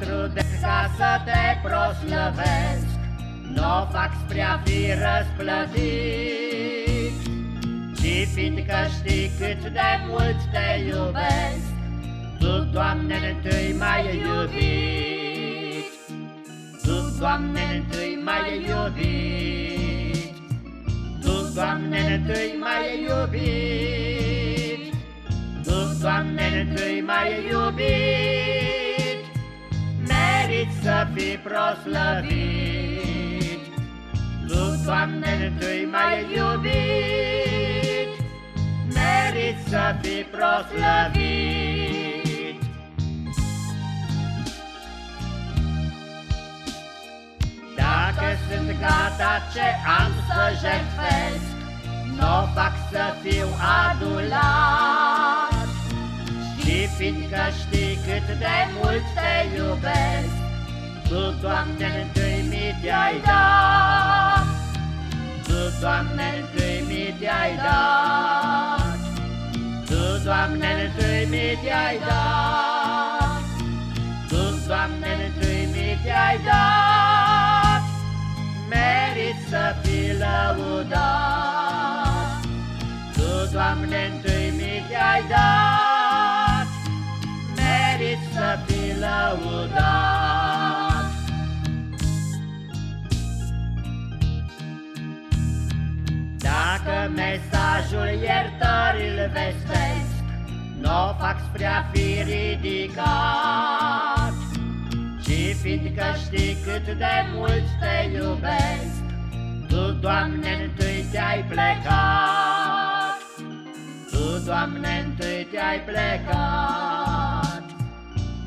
Dacă trudesc ca să te proslăvesc. N-o fac spre a fi răsplătit. Ci fiindcă știi cât de mult te iubesc. Tu, Doamne, întâi mai iubit. Tu, Doamne, întâi mai iubit. Tu, Doamne, întâi mai iubit. Tu, Doamne, întâi mai iubit să fii proslăvit. Tu, Doamne, întâi mai iubit Merit să fii proslăvit. Dacă sunt gata ce am să jertfesc Nu o fac să fiu adulat. Și fiindcă știi cât de mult te iubesc Tu, Doamne, întâi mi te-ai dat Tu, Doamne, întâi mi te-ai dat Tu, Doamne, întâi mi te-ai dat Tu, Doamne, întâi mi te-ai dat Merit să fii lăudat. Tu, Doamne, întâi mi te-ai dat Merit să fii lăudat Dacă mesajul iertării îl vestesc N-o fac spre a fi ridicat. Ci fiindcă știi cât de mult te iubesc Tu, Doamne, întâi te-ai plecat. Tu, Doamne, întâi te-ai plecat.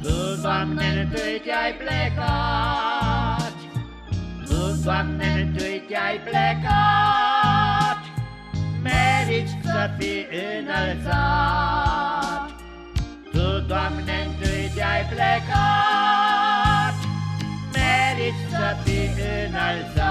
Tu, Doamne, întâi te-ai plecat. Tu, Doamne, întâi te-ai plecat fi înălțat. Tu, Doamne, întâi de-ai plecat, meriți să fii înălțat.